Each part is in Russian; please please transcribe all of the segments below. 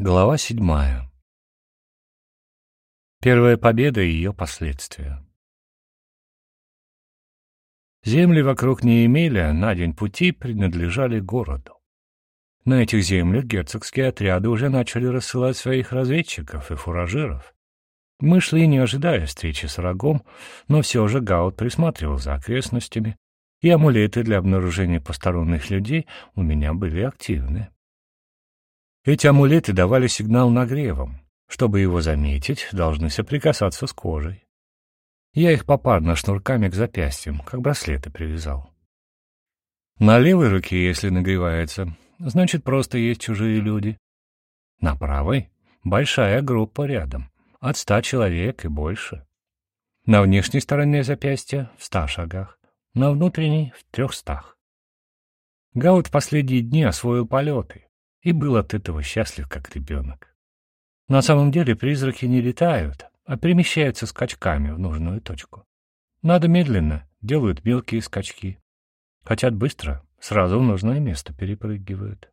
Глава седьмая. Первая победа и ее последствия. Земли вокруг Неемеля на день пути принадлежали городу. На этих землях герцогские отряды уже начали рассылать своих разведчиков и фуражиров. Мы шли, не ожидая встречи с врагом, но все же Гаут присматривал за окрестностями, и амулеты для обнаружения посторонних людей у меня были активны. Эти амулеты давали сигнал нагревом. Чтобы его заметить, должны соприкасаться с кожей. Я их попарно шнурками к запястьям, как браслеты привязал. На левой руке, если нагревается, значит, просто есть чужие люди. На правой — большая группа рядом, от ста человек и больше. На внешней стороне запястья — в ста шагах, на внутренней — в трехстах. Гаут в последние дни освоил полеты, и был от этого счастлив, как ребенок. На самом деле призраки не летают, а перемещаются скачками в нужную точку. Надо медленно, делают мелкие скачки. Хотят быстро, сразу в нужное место перепрыгивают.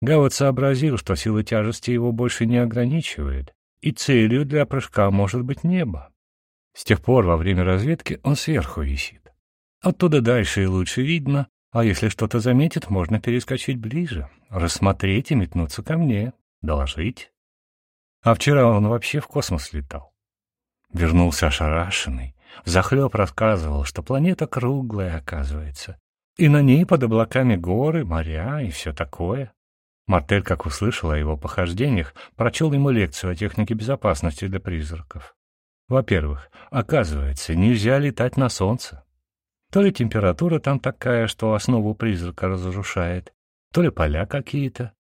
Гавот сообразил, что сила тяжести его больше не ограничивает, и целью для прыжка может быть небо. С тех пор во время разведки он сверху висит. Оттуда дальше и лучше видно, а если что-то заметит, можно перескочить ближе, рассмотреть и метнуться ко мне, доложить. А вчера он вообще в космос летал. Вернулся ошарашенный, захлеб рассказывал, что планета круглая, оказывается, и на ней под облаками горы, моря и все такое. Мартель, как услышал о его похождениях, прочел ему лекцию о технике безопасности для призраков. Во-первых, оказывается, нельзя летать на солнце. То ли температура там такая, что основу призрака разрушает, то ли поля какие-то.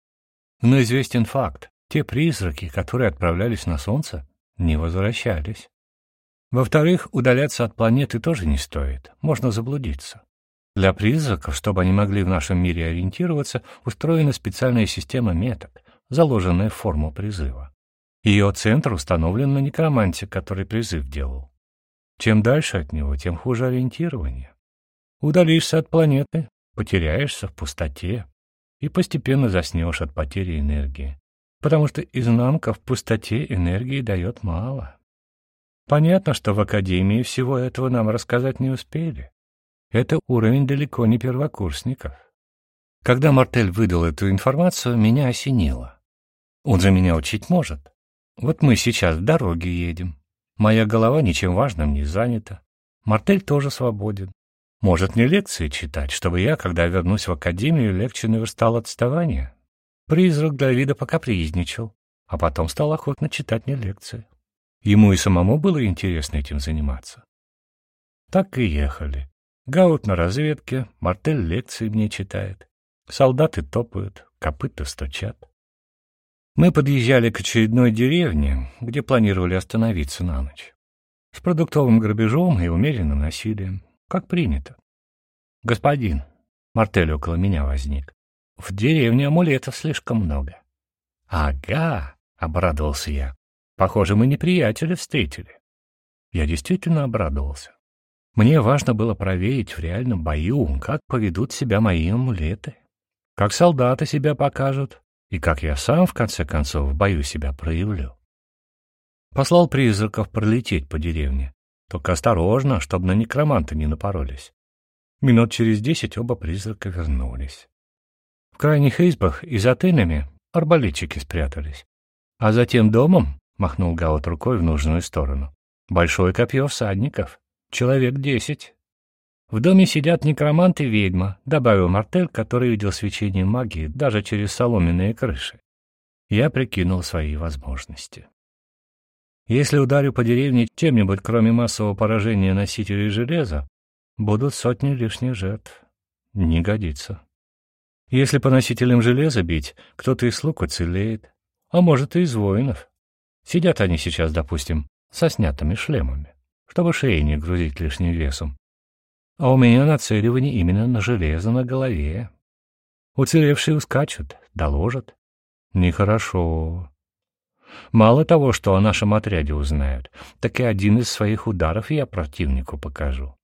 Но известен факт. Те призраки, которые отправлялись на Солнце, не возвращались. Во-вторых, удаляться от планеты тоже не стоит, можно заблудиться. Для призраков, чтобы они могли в нашем мире ориентироваться, устроена специальная система меток, заложенная в форму призыва. Ее центр установлен на некроманте, который призыв делал. Чем дальше от него, тем хуже ориентирование. Удалишься от планеты, потеряешься в пустоте и постепенно заснешь от потери энергии, потому что изнанка в пустоте энергии дает мало. Понятно, что в Академии всего этого нам рассказать не успели. Это уровень далеко не первокурсников. Когда Мартель выдал эту информацию, меня осенило. Он за меня учить может. Вот мы сейчас в дороге едем. Моя голова ничем важным не занята. Мартель тоже свободен. Может, мне лекции читать, чтобы я, когда вернусь в академию, легче наверстал отставание? Призрак Давида покапризничал, а потом стал охотно читать мне лекции. Ему и самому было интересно этим заниматься. Так и ехали. Гаут на разведке, Мартель лекции мне читает. Солдаты топают, копыта стучат. Мы подъезжали к очередной деревне, где планировали остановиться на ночь. С продуктовым грабежом и умеренным насилием. Как принято. Господин, Мартель около меня возник. В деревне амулетов слишком много. Ага, обрадовался я. Похоже, мы неприятеля встретили. Я действительно обрадовался. Мне важно было проверить в реальном бою, как поведут себя мои амулеты, как солдаты себя покажут и как я сам, в конце концов, в бою себя проявлю. Послал призраков пролететь по деревне, только осторожно, чтобы на некроманта не напоролись. Минут через десять оба призрака вернулись. В крайних избах и за тынами арбалетчики спрятались. А затем домом, — махнул Гаут рукой в нужную сторону, — большое копье всадников, человек десять. В доме сидят некромант и ведьма, — добавил Мартель, который видел свечение магии даже через соломенные крыши. Я прикинул свои возможности. Если ударю по деревне чем-нибудь, кроме массового поражения носителей железа, будут сотни лишних жертв. Не годится. Если по носителям железа бить, кто-то из слуг уцелеет, а может и из воинов. Сидят они сейчас, допустим, со снятыми шлемами, чтобы шеи не грузить лишним весом. А у меня нацеливание именно на железо на голове. Уцелевшие ускачут, доложат. Нехорошо. Мало того, что о нашем отряде узнают, так и один из своих ударов я противнику покажу.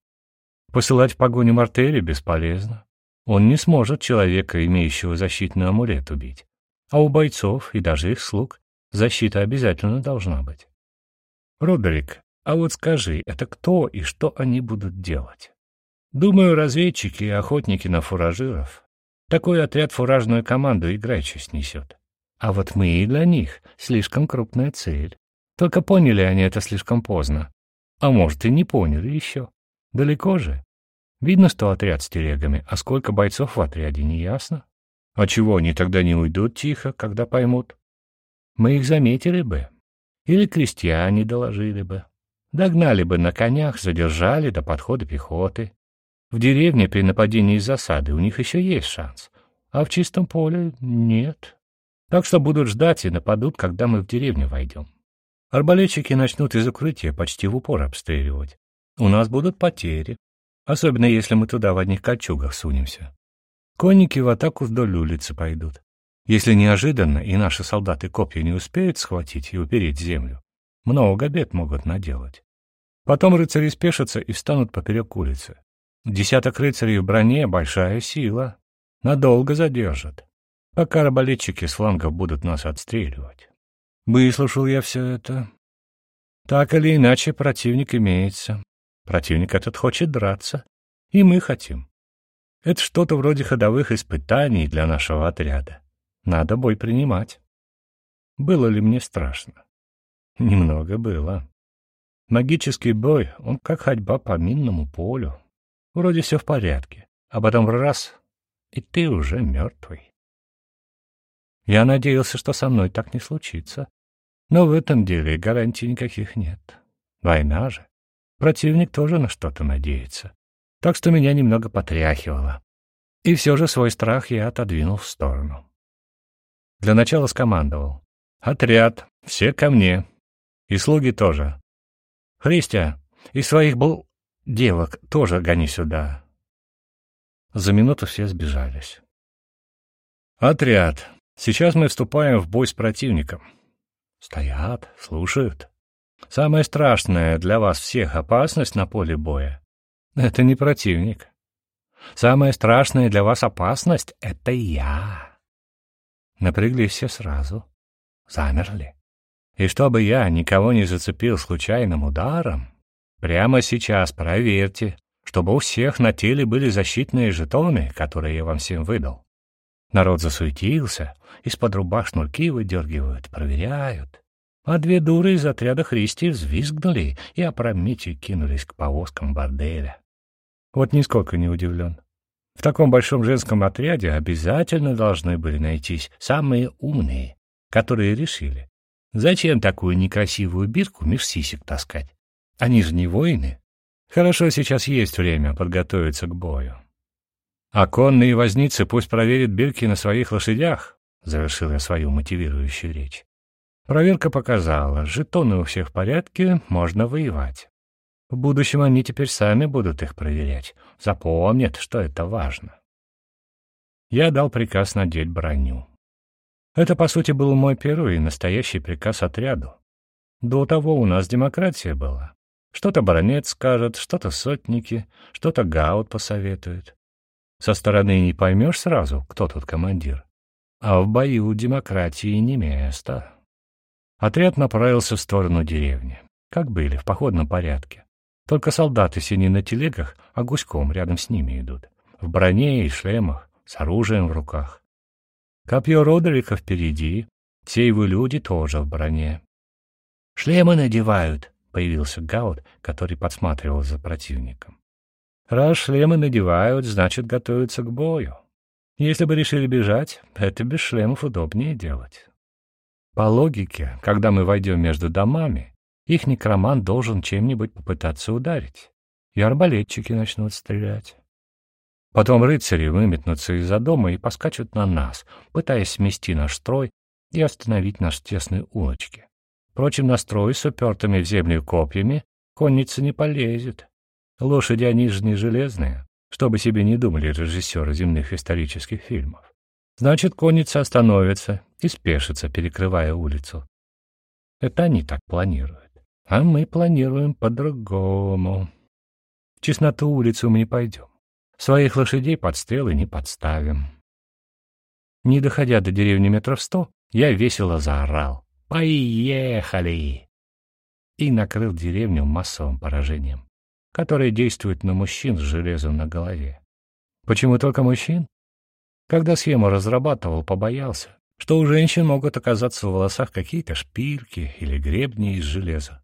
Посылать в погоню Мартели бесполезно. Он не сможет человека, имеющего защитный амулет, убить. А у бойцов и даже их слуг защита обязательно должна быть. Родерик, а вот скажи, это кто и что они будут делать? Думаю, разведчики и охотники на фуражиров. Такой отряд фуражную команду играчи снесет. А вот мы и для них слишком крупная цель. Только поняли они это слишком поздно. А может, и не поняли еще. Далеко же. Видно, что отряд с телегами, а сколько бойцов в отряде, не ясно. А чего они тогда не уйдут тихо, когда поймут? Мы их заметили бы. Или крестьяне доложили бы. Догнали бы на конях, задержали до подхода пехоты. В деревне при нападении из засады у них еще есть шанс, а в чистом поле нет. Так что будут ждать и нападут, когда мы в деревню войдем. Арбалетчики начнут из укрытия почти в упор обстреливать. У нас будут потери, особенно если мы туда в одних кольчугах сунемся. Конники в атаку вдоль улицы пойдут. Если неожиданно и наши солдаты копья не успеют схватить и упереть землю, много бед могут наделать. Потом рыцари спешатся и встанут поперек улицы. Десяток рыцарей в броне — большая сила. Надолго задержат, пока арбалетчики с флангов будут нас отстреливать. Выслушал я все это. Так или иначе, противник имеется. Противник этот хочет драться, и мы хотим. Это что-то вроде ходовых испытаний для нашего отряда. Надо бой принимать. Было ли мне страшно? Немного было. Магический бой, он как ходьба по минному полю. Вроде все в порядке, а потом раз — и ты уже мертвый. Я надеялся, что со мной так не случится. Но в этом деле гарантий никаких нет. Война же. Противник тоже на что-то надеется. Так что меня немного потряхивало. И все же свой страх я отодвинул в сторону. Для начала скомандовал. «Отряд, все ко мне. И слуги тоже. Христя, и своих был девок тоже гони сюда». За минуту все сбежались. «Отряд, сейчас мы вступаем в бой с противником». Стоят, слушают. Самое страшное для вас всех опасность на поле боя — это не противник. Самая страшная для вас опасность — это я. Напряглись все сразу, замерли. И чтобы я никого не зацепил случайным ударом, прямо сейчас проверьте, чтобы у всех на теле были защитные жетоны, которые я вам всем выдал. Народ засуетился, из-под рубах шнурки выдергивают, проверяют. А две дуры из отряда Христи взвизгнули и опрометью кинулись к повозкам борделя. Вот нисколько не удивлен. В таком большом женском отряде обязательно должны были найтись самые умные, которые решили, зачем такую некрасивую бирку меж сисек таскать? Они же не воины. Хорошо, сейчас есть время подготовиться к бою. А конные возницы пусть проверят бирки на своих лошадях, — завершил я свою мотивирующую речь. Проверка показала, жетоны у всех в порядке, можно воевать. В будущем они теперь сами будут их проверять. Запомнят, что это важно. Я дал приказ надеть броню. Это, по сути, был мой первый настоящий приказ отряду. До того у нас демократия была. Что-то баронет скажет, что-то сотники, что-то гаут посоветует. Со стороны не поймешь сразу, кто тут командир. А в бою демократии не место. Отряд направился в сторону деревни, как были, в походном порядке. Только солдаты сини на телегах, а гуськом рядом с ними идут. В броне и шлемах, с оружием в руках. Копье Родерика впереди, все его люди тоже в броне. «Шлемы надевают», — появился Гаут, который подсматривал за противником. «Раз шлемы надевают, значит, готовятся к бою. Если бы решили бежать, это без шлемов удобнее делать». По логике, когда мы войдем между домами, их некромант должен чем-нибудь попытаться ударить, и арбалетчики начнут стрелять. Потом рыцари выметнутся из-за дома и поскачут на нас, пытаясь смести наш строй и остановить наши тесные улочки. Впрочем, на строй с упертыми в землю копьями конница не полезет. Лошади они же не железные, чтобы себе не думали режиссеры земных исторических фильмов. Значит, конница остановится и спешится, перекрывая улицу. Это они так планируют. А мы планируем по-другому. В честноту улицу мы не пойдем. Своих лошадей под стрелы не подставим. Не доходя до деревни метров сто, я весело заорал. «Поехали!» И накрыл деревню массовым поражением, которое действует на мужчин с железом на голове. Почему только мужчин? Когда схему разрабатывал, побоялся, что у женщин могут оказаться в волосах какие-то шпильки или гребни из железа.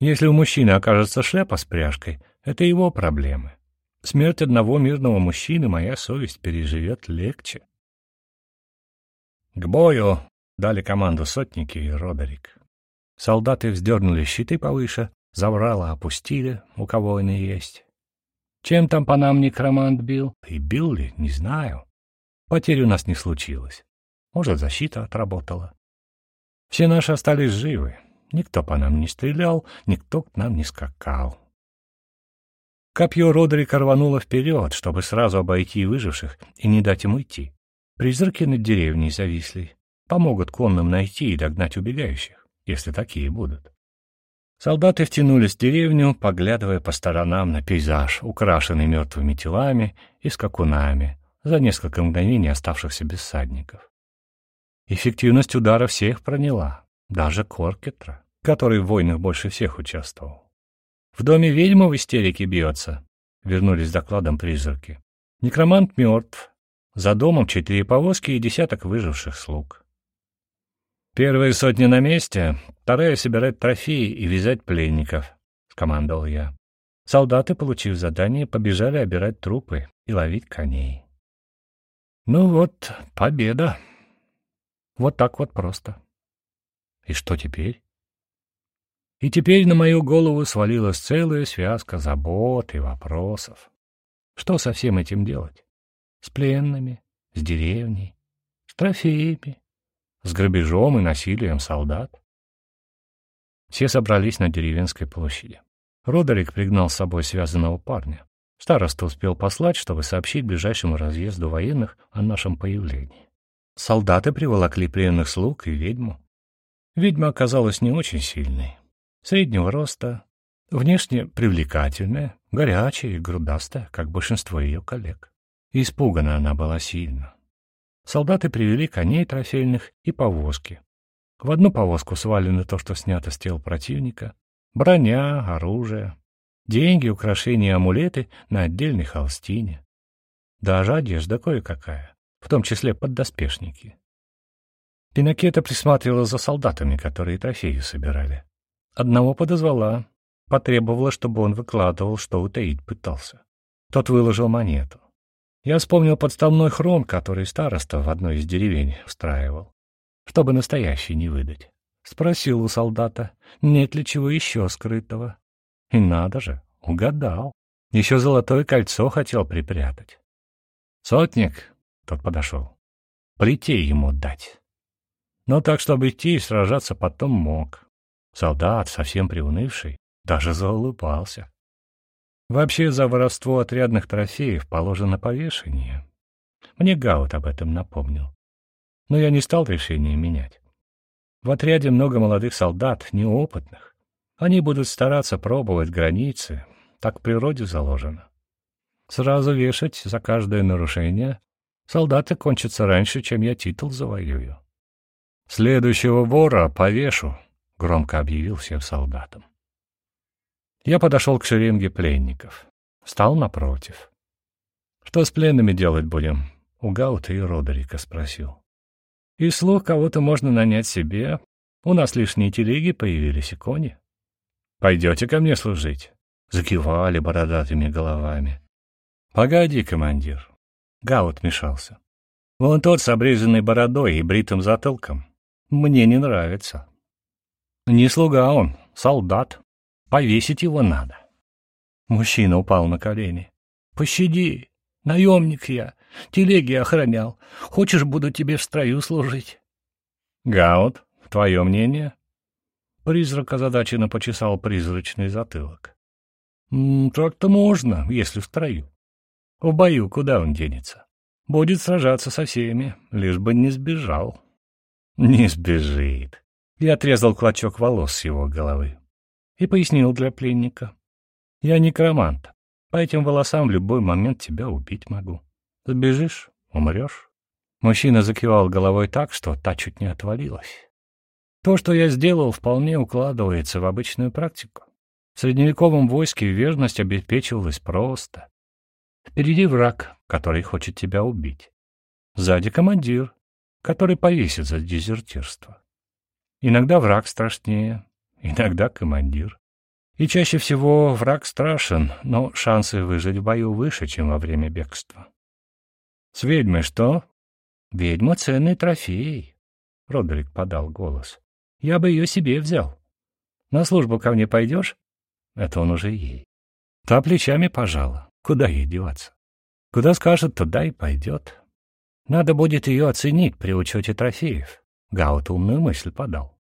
Если у мужчины окажется шляпа с пряжкой, это его проблемы. Смерть одного мирного мужчины моя совесть переживет легче. «К бою!» — дали команду сотники и Родерик. Солдаты вздернули щиты повыше, заврало опустили, у кого иные есть. Чем там по нам некромант бил? И бил ли, не знаю. Потерь у нас не случилось. Может, защита отработала. Все наши остались живы. Никто по нам не стрелял, никто к нам не скакал. Копье Родрика рвануло вперед, чтобы сразу обойти выживших и не дать им уйти. Призраки над деревней зависли. Помогут конным найти и догнать убегающих, если такие будут. Солдаты втянулись в деревню, поглядывая по сторонам на пейзаж, украшенный мертвыми телами и скакунами, за несколько мгновений оставшихся без садников. Эффективность удара всех проняла, даже Коркетра, который в войнах больше всех участвовал. В доме ведьма в истерике бьется, вернулись с докладом призраки. Некромант мертв, за домом четыре повозки и десяток выживших слуг. «Первые сотни на месте, вторая — собирать трофеи и вязать пленников», — скомандовал я. Солдаты, получив задание, побежали обирать трупы и ловить коней. Ну вот, победа. Вот так вот просто. И что теперь? И теперь на мою голову свалилась целая связка забот и вопросов. Что со всем этим делать? С пленными, с деревней, с трофеями, с грабежом и насилием солдат? Все собрались на деревенской площади. Родерик пригнал с собой связанного парня. Староста успел послать, чтобы сообщить ближайшему разъезду военных о нашем появлении. Солдаты приволокли пленных слуг и ведьму. Ведьма оказалась не очень сильной. Среднего роста, внешне привлекательная, горячая и грудастая, как большинство ее коллег. Испугана она была сильно. Солдаты привели коней трофейных и повозки. В одну повозку свалены то, что снято с тел противника, броня, оружие, деньги, украшения и амулеты на отдельной холстине. Даже одежда кое-какая в том числе поддоспешники. Пинокета присматривала за солдатами, которые трофеи собирали. Одного подозвала, потребовала, чтобы он выкладывал, что утаить пытался. Тот выложил монету. Я вспомнил подставной хром, который староста в одной из деревень устраивал, чтобы настоящий не выдать. Спросил у солдата, нет ли чего еще скрытого. И надо же, угадал. Еще золотое кольцо хотел припрятать. «Сотник, тот подошел. Плетей ему дать. Но так, чтобы идти и сражаться потом мог. Солдат, совсем приунывший, даже заулыбался. Вообще за воровство отрядных трофеев положено повешение. Мне Гаут об этом напомнил. Но я не стал решение менять. В отряде много молодых солдат, неопытных. Они будут стараться пробовать границы, так в природе заложено. Сразу вешать за каждое нарушение Солдаты кончатся раньше, чем я титул завоюю. Следующего вора повешу, — громко объявил всем солдатам. Я подошел к шеренге пленников. Стал напротив. «Что с пленными делать будем?» — у Гаута и Родерика спросил. «И слух кого-то можно нанять себе. У нас лишние телеги появились и кони. Пойдете ко мне служить?» Закивали бородатыми головами. «Погоди, командир, Гаут мешался. Вон тот с обрезанной бородой и бритым затылком. Мне не нравится. Не слуга он, солдат. Повесить его надо. Мужчина упал на колени. «Пощади! Наемник я, телеги охранял. Хочешь, буду тебе в строю служить?» «Гаут, твое мнение?» Призрак озадаченно почесал призрачный затылок. «Так-то можно, если в строю. В бою куда он денется? Будет сражаться со всеми, лишь бы не сбежал. Не сбежит. Я отрезал клочок волос с его головы и пояснил для пленника. Я некромант. По этим волосам в любой момент тебя убить могу. Сбежишь — умрешь. Мужчина закивал головой так, что та чуть не отвалилась. То, что я сделал, вполне укладывается в обычную практику. В средневековом войске верность обеспечивалась просто. Впереди враг, который хочет тебя убить. Сзади командир, который повесит за дезертирство. Иногда враг страшнее, иногда командир. И чаще всего враг страшен, но шансы выжить в бою выше, чем во время бегства. С ведьмой что? Ведьма — ценный трофей. Родерик подал голос. Я бы ее себе взял. На службу ко мне пойдешь? Это он уже ей. Та плечами пожала. Куда ей деваться? Куда скажет, туда и пойдет. Надо будет ее оценить при учете трофеев. Гаут умную мысль подал.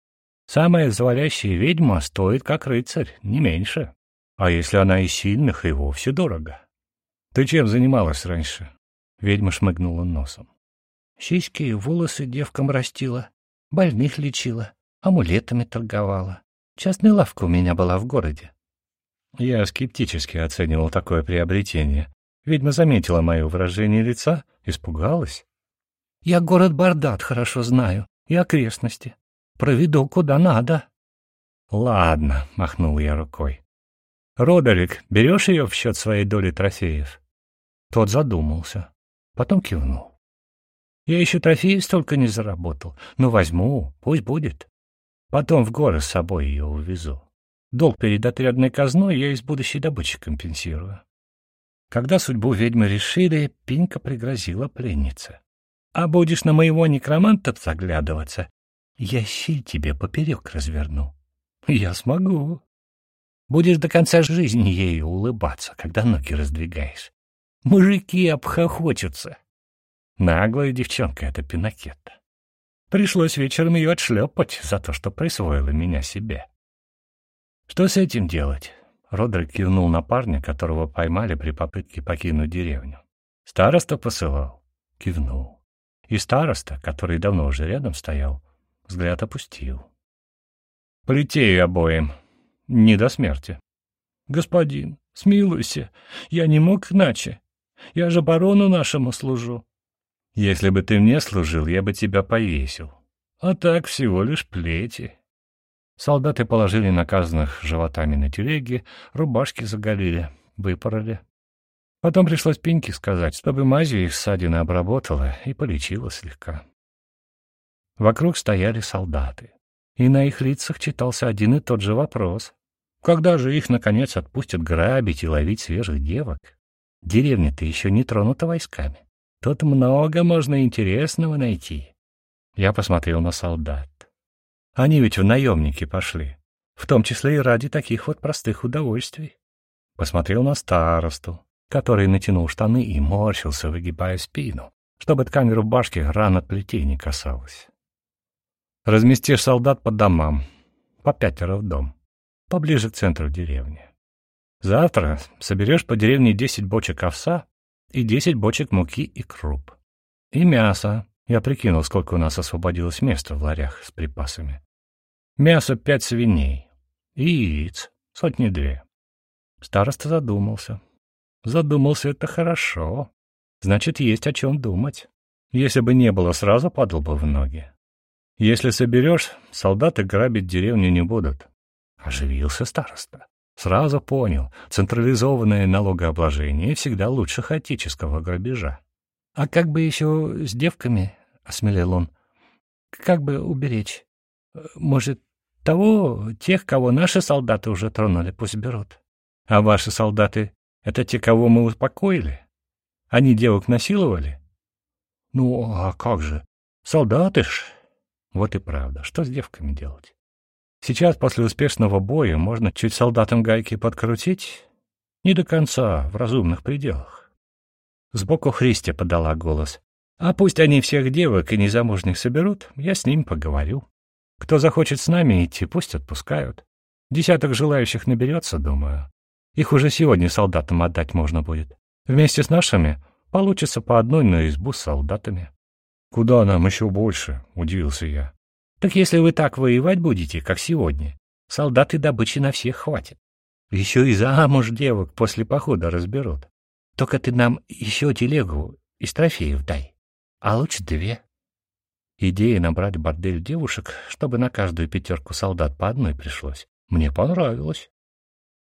Самая завалящая ведьма стоит как рыцарь, не меньше. А если она из сильных, и вовсе дорого. Ты чем занималась раньше? Ведьма шмыгнула носом. Сиськи и волосы девкам растила, больных лечила, амулетами торговала. Частная лавка у меня была в городе. Я скептически оценивал такое приобретение. Ведьма заметила мое выражение лица, испугалась. Я город Бардат хорошо знаю и окрестности. Проведу куда надо. — Ладно, — махнул я рукой. — Родерик, берешь ее в счет своей доли трофеев? Тот задумался, потом кивнул. — Я еще трофеев столько не заработал, но возьму, пусть будет. Потом в горы с собой ее увезу. Долг перед отрядной казной я из будущей добычи компенсирую. Когда судьбу ведьмы решили, Пинька пригрозила пленнице. — А будешь на моего некроманта заглядываться, я щель тебе поперек разверну. Я смогу. Будешь до конца жизни ею улыбаться, когда ноги раздвигаешь. Мужики обхохочутся. Наглая девчонка эта Пинокетта. Пришлось вечером ее отшлепать за то, что присвоила меня себе. Что с этим делать? Родрик кивнул на парня, которого поймали при попытке покинуть деревню. Староста посылал? Кивнул. И староста, который давно уже рядом стоял, Взгляд опустил. Полетею обоим. Не до смерти. Господин, смилуйся, я не мог иначе. Я же барону нашему служу. Если бы ты мне служил, я бы тебя повесил. А так всего лишь плети. Солдаты положили наказанных животами на телеги, рубашки заголили, выпороли. Потом пришлось Пеньке сказать, чтобы мазью их ссадины обработала и полечила слегка. Вокруг стояли солдаты, и на их лицах читался один и тот же вопрос. Когда же их, наконец, отпустят грабить и ловить свежих девок? Деревня-то еще не тронута войсками. Тут много можно интересного найти. Я посмотрел на солдат. Они ведь в наемники пошли, в том числе и ради таких вот простых удовольствий. Посмотрел на старосту, который натянул штаны и морщился, выгибая спину, чтобы ткань рубашки ран от плетей не касалась. Разместишь солдат по домам, по пятеро в дом, поближе к центру деревни. Завтра соберешь по деревне десять бочек овса и десять бочек муки и круп. И мясо. Я прикинул, сколько у нас освободилось места в ларях с припасами. Мясо пять свиней. И яиц. Сотни-две. Староста задумался. Задумался — это хорошо. Значит, есть о чем думать. Если бы не было, сразу падал бы в ноги. Если соберешь, солдаты грабить деревню не будут. Оживился староста. Сразу понял, централизованное налогообложение всегда лучше хаотического грабежа. — А как бы еще с девками, — осмелел он, — как бы уберечь? Может, того, тех, кого наши солдаты уже тронули, пусть берут. А ваши солдаты — это те, кого мы успокоили? Они девок насиловали? Ну, а как же? Солдаты ж, вот и правда, что с девками делать? Сейчас, после успешного боя, можно чуть солдатам гайки подкрутить? Не до конца, в разумных пределах. Сбоку Христи подала голос. А пусть они всех девок и незамужних соберут, я с ними поговорю. Кто захочет с нами идти, пусть отпускают. Десяток желающих наберется, думаю. Их уже сегодня солдатам отдать можно будет. Вместе с нашими получится по одной на избу с солдатами. «Куда нам еще больше?» — удивился я. «Так если вы так воевать будете, как сегодня, солдаты добычи на всех хватит. Еще и замуж девок после похода разберут. Только ты нам еще телегу из трофеев дай. а лучше две. Идея набрать бордель девушек, чтобы на каждую пятерку солдат по одной пришлось, мне понравилась.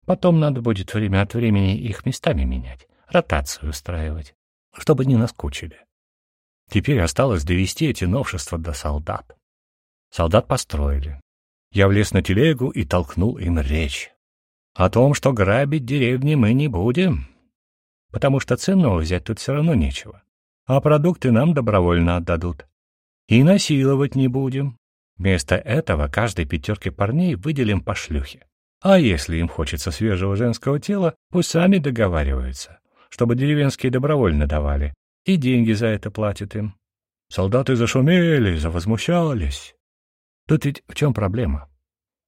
Потом надо будет время от времени их местами менять, ротацию устраивать, чтобы не наскучили. Теперь осталось довести эти новшества до солдат. Солдат построили. Я влез на телегу и толкнул им речь. О том, что грабить деревни мы не будем, потому что ценного взять тут все равно нечего, а продукты нам добровольно отдадут. И насиловать не будем. Вместо этого каждой пятерке парней выделим по шлюхе. А если им хочется свежего женского тела, пусть сами договариваются, чтобы деревенские добровольно давали, и деньги за это платят им. Солдаты зашумели, завозмущались. Тут ведь в чем проблема?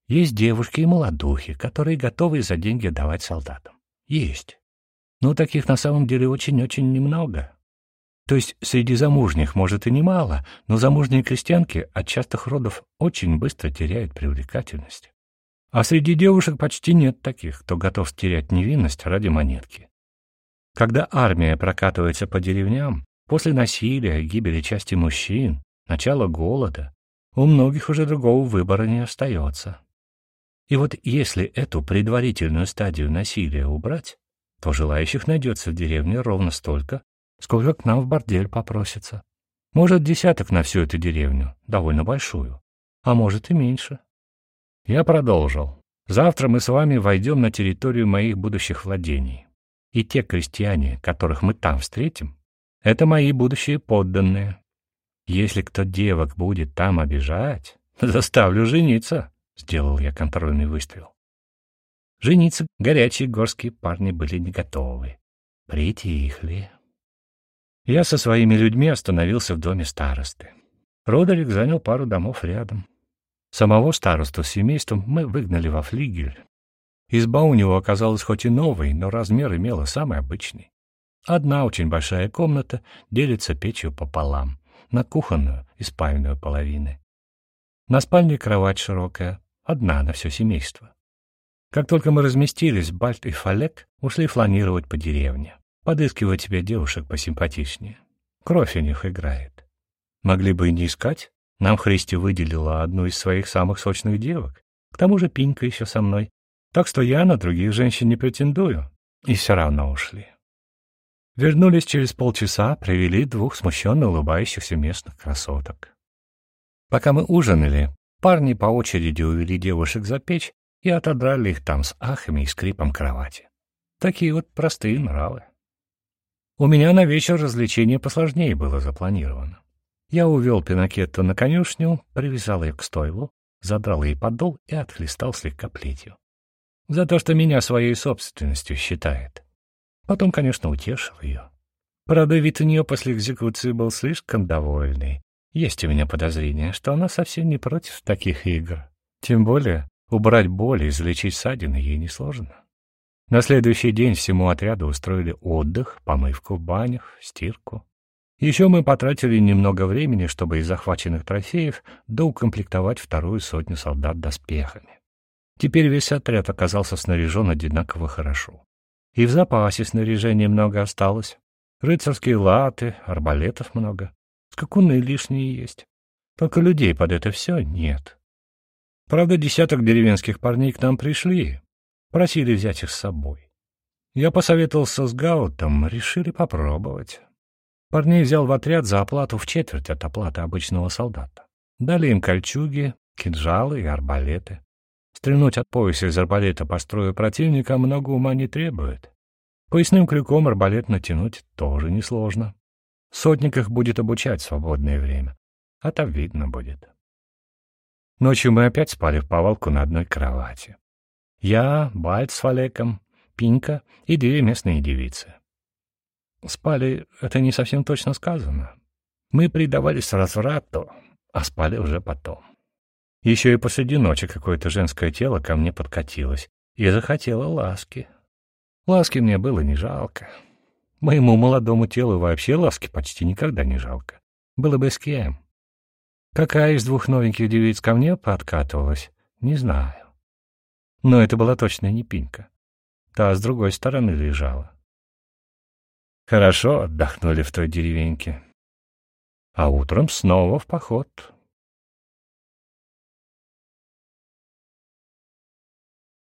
Есть девушки и молодухи, которые готовы за деньги давать солдатам. Есть. Но таких на самом деле очень-очень немного. То есть среди замужних, может, и немало, но замужние крестьянки от частых родов очень быстро теряют привлекательность. А среди девушек почти нет таких, кто готов стерять невинность ради монетки. Когда армия прокатывается по деревням, после насилия, гибели части мужчин, начала голода, у многих уже другого выбора не остается. И вот если эту предварительную стадию насилия убрать, то желающих найдется в деревне ровно столько, сколько к нам в бордель попросится. Может, десяток на всю эту деревню, довольно большую, а может и меньше. Я продолжил. Завтра мы с вами войдем на территорию моих будущих владений. И те крестьяне, которых мы там встретим, это мои будущие подданные. Если кто девок будет там обижать, заставлю жениться, — сделал я контрольный выстрел. Жениться горячие горские парни были не готовы. Притихли. Я со своими людьми остановился в доме старосты. Родерик занял пару домов рядом. Самого старосту с семейством мы выгнали во флигель. Изба у него оказалась хоть и новой, но размер имела самый обычный. Одна очень большая комната делится печью пополам, на кухонную и спальную половины. На спальне кровать широкая, одна на все семейство. Как только мы разместились, Бальт и Фалек ушли фланировать по деревне подыскивать себе девушек посимпатичнее. Кровь у них играет. Могли бы и не искать. Нам Христи выделила одну из своих самых сочных девок. К тому же Пинька еще со мной. Так что я на других женщин не претендую. И все равно ушли. Вернулись через полчаса, привели двух смущенно улыбающихся местных красоток. Пока мы ужинали, парни по очереди увели девушек за печь и отодрали их там с ахами и скрипом кровати. Такие вот простые нравы. У меня на вечер развлечение посложнее было запланировано. Я увел Пинокетту на конюшню, привязал ее к стойлу, задрал ей подол и отхлестал слегка плетью. За то, что меня своей собственностью считает. Потом, конечно, утешил ее. Правда, вид у нее после экзекуции был слишком довольный. Есть у меня подозрение, что она совсем не против таких игр. Тем более, убрать боль и залечить ссадины ей несложно. На следующий день всему отряду устроили отдых, помывку в банях, стирку. Еще мы потратили немного времени, чтобы из захваченных трофеев доукомплектовать вторую сотню солдат доспехами. Теперь весь отряд оказался снаряжен одинаково хорошо. И в запасе снаряжения много осталось. Рыцарские латы, арбалетов много. Скакуны лишние есть. Только людей под это все нет. Правда, десяток деревенских парней к нам пришли, Просили взять их с собой. Я посоветовался с Гаутом, решили попробовать. Парней взял в отряд за оплату в четверть от оплаты обычного солдата. Дали им кольчуги, кинжалы и арбалеты. Стрельнуть от пояса из арбалета по строю противника много ума не требует. Поясным крюком арбалет натянуть тоже несложно. Сотник их будет обучать в свободное время, а там видно будет. Ночью мы опять спали в повалку на одной кровати. Я, Бальт с Фалеком, Пинка и две местные девицы. Спали — это не совсем точно сказано. Мы предавались разврату, а спали уже потом. Еще и посреди ночи какое-то женское тело ко мне подкатилось и захотело ласки. Ласки мне было не жалко. Моему молодому телу вообще ласки почти никогда не жалко. Было бы с кем. Какая из двух новеньких девиц ко мне подкатывалась, не знаю. Но это была точно не пинька. Та с другой стороны лежала. Хорошо отдохнули в той деревеньке. а утром снова в поход.